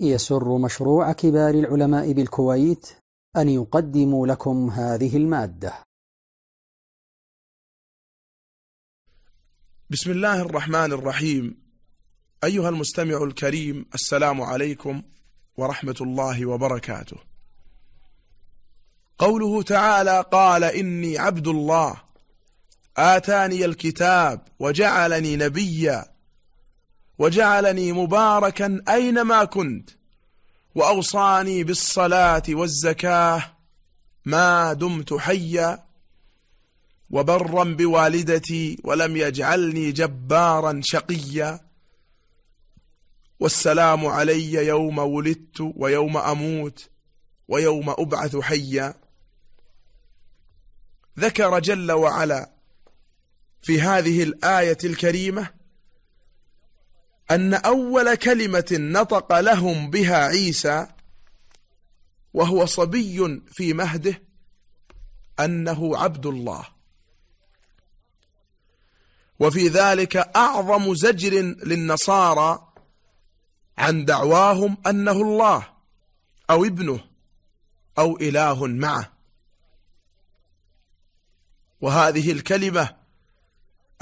يسر مشروع كبار العلماء بالكويت أن يقدم لكم هذه المادة. بسم الله الرحمن الرحيم. أيها المستمع الكريم السلام عليكم ورحمة الله وبركاته. قوله تعالى قال إني عبد الله. آتاني الكتاب وجعلني نبيا. وجعلني مباركا أينما كنت وأوصاني بالصلاة والزكاة ما دمت حيا وبرا بوالدتي ولم يجعلني جبارا شقيا. والسلام علي يوم ولدت ويوم أموت ويوم أبعث حيا. ذكر جل وعلا في هذه الآية الكريمة أن أول كلمة نطق لهم بها عيسى وهو صبي في مهده أنه عبد الله. وفي ذلك أعظم زجر للنصارى عن دعواهم أنه الله أو ابنه أو إله معه. وهذه الكلمة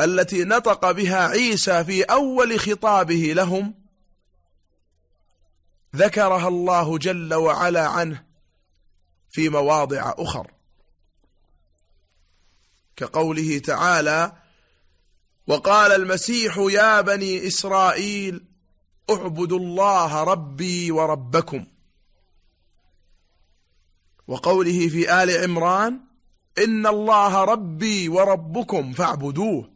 التي نطق بها عيسى في أول خطابه لهم ذكرها الله جل وعلا عنه في مواضع أخر. كقوله تعالى وقال المسيح يا بني إسرائيل اعبدوا الله ربي وربكم. وقوله في آل عمران إن الله ربي وربكم فاعبدوه.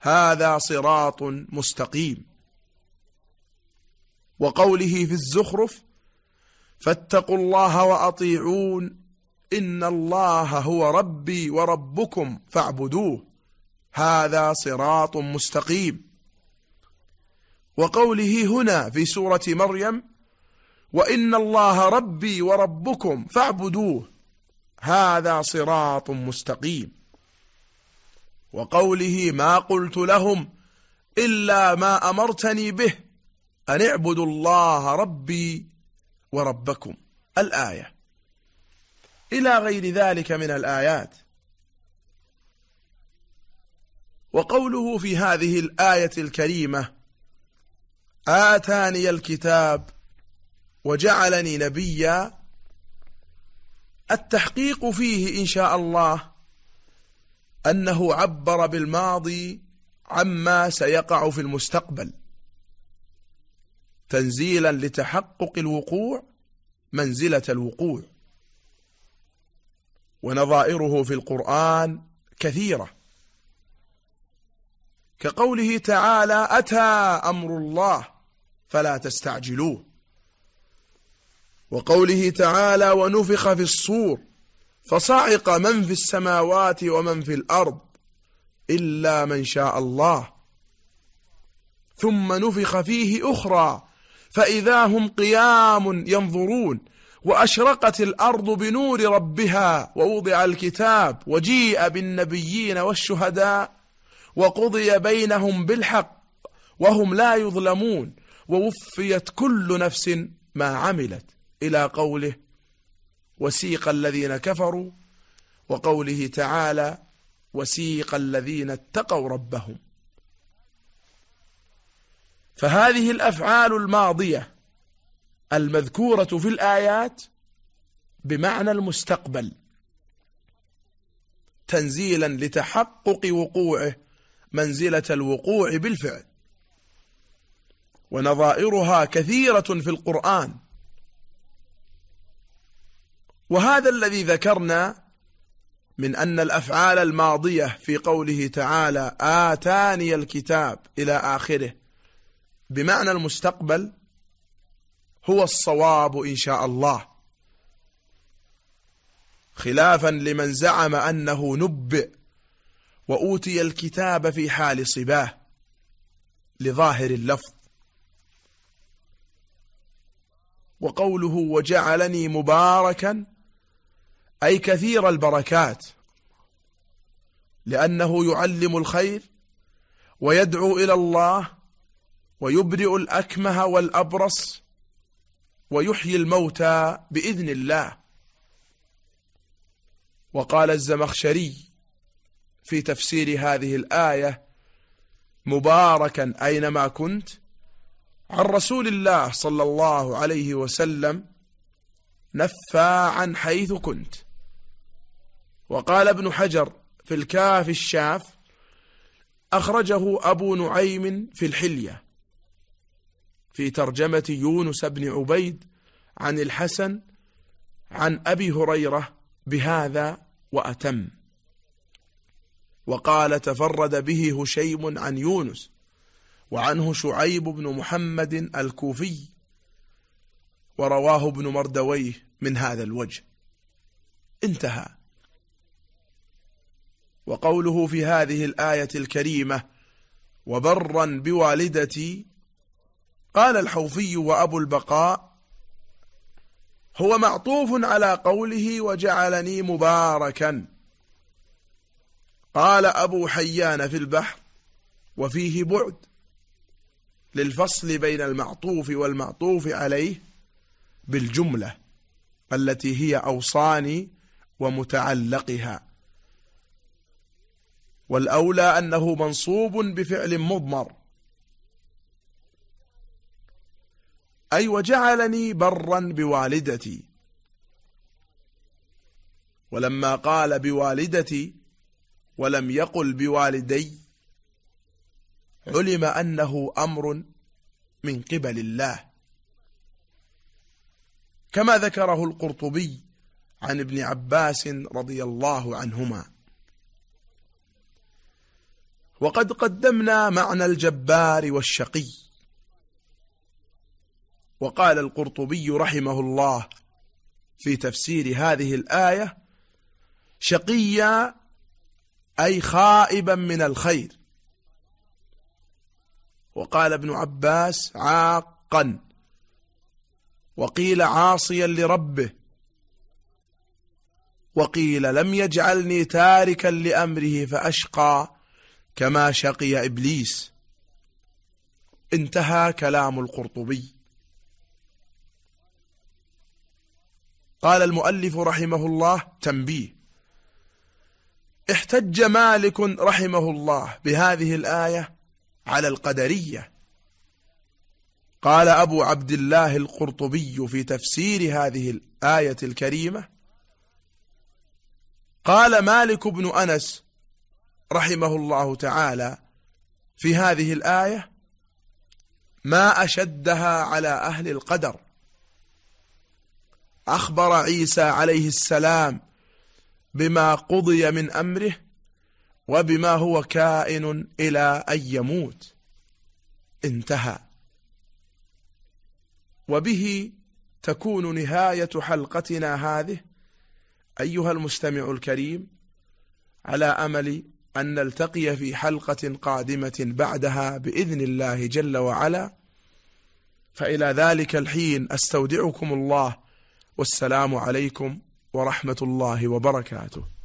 هذا صراط مستقيم. وقوله في الزخرف فاتقوا الله وأطيعون إن الله هو ربي وربكم فاعبدوه. هذا صراط مستقيم. وقوله هنا في سورة مريم وإن الله ربي وربكم فاعبدوه. هذا صراط مستقيم. وقوله ما قلت لهم إلا ما أمرتني به أن اعبدوا الله ربي وربكم. الآية. إلى غير ذلك من الآيات. وقوله في هذه الآية الكريمة آتاني الكتاب وجعلني نبيا. التحقيق فيه إن شاء الله أنه عبر بالماضي عما سيقع في المستقبل. تنزيلا لتحقق الوقوع منزلة الوقوع. ونظائره في القرآن كثيرة. كقوله تعالى أتى أمر الله فلا تستعجلوه. وقوله تعالى ونفخ في الصور. فصعق من في السماوات ومن في الأرض إلا من شاء الله. ثم نفخ فيه أخرى فإذا هم قيام ينظرون وأشرقت الأرض بنور ربها ووضع الكتاب وجيء بالنبيين والشهداء وقضي بينهم بالحق وهم لا يظلمون ووفيت كل نفس ما عملت. إلى قوله وسيق الذين كفروا وقوله تعالى وسيق الذين اتقوا ربهم. فهذه الأفعال الماضية المذكورة في الآيات بمعنى المستقبل تنزيلا لتحقق وقوعه منزلة الوقوع بالفعل. ونظائرها كثيرة في القرآن. وهذا الذي ذكرنا من أن الأفعال الماضية في قوله تعالى آتاني الكتاب إلى آخره بمعنى المستقبل هو الصواب إن شاء الله. خلافا لمن زعم أنه نبئ وأوتي الكتاب في حال صباه لظاهر اللفظ. وقوله وجعلني مباركا أي كثير البركات لأنه يعلم الخير ويدعو إلى الله ويبرئ الأكمه والأبرص ويحيي الموتى بإذن الله. وقال الزمخشري في تفسير هذه الآية مباركا أينما كنت عن رسول الله صلى الله عليه وسلم نفاعا حيث كنت. وقال ابن حجر في الكاف الشاف أخرجه أبو نعيم في الحلية في ترجمة يونس بن عبيد عن الحسن عن أبي هريرة بهذا وأتم. وقال تفرد به هشيم عن يونس وعنه شعيب بن محمد الكوفي ورواه ابن مردويه من هذا الوجه. انتهى. وقوله في هذه الآية الكريمة وبرا بوالدتي قال الحوفي وأبو البقاء هو معطوف على قوله وجعلني مباركا. قال أبو حيان في البحر وفيه بعد للفصل بين المعطوف والمعطوف عليه بالجملة التي هي أوصاني ومتعلقها. والأولى أنه منصوب بفعل مضمر. أي وجعلني برا بوالدتي. ولما قال بوالدتي ولم يقل بوالدي علم أنه أمر من قبل الله. كما ذكره القرطبي عن ابن عباس رضي الله عنهما. وقد قدمنا معنى الجبار والشقي. وقال القرطبي رحمه الله في تفسير هذه الآية شقيا أي خائبا من الخير. وقال ابن عباس عاقا. وقيل عاصيا لربه. وقيل لم يجعلني تاركا لأمره فأشقى. كما شقي إبليس. انتهى كلام القرطبي. قال المؤلف رحمه الله تنبيه. احتج مالك رحمه الله بهذه الآية على القدرية. قال أبو عبد الله القرطبي في تفسير هذه الآية الكريمة قال مالك بن أنس رحمه الله تعالى في هذه الآية ما أشدها على أهل القدر. أخبر عيسى عليه السلام بما قضي من أمره وبما هو كائن إلى أن يموت. انتهى. وبه تكون نهاية حلقتنا هذه أيها المستمع الكريم على أمل أن نلتقي في حلقة قادمة بعدها بإذن الله جل وعلا. فإلى ذلك الحين أستودعكم الله والسلام عليكم ورحمة الله وبركاته.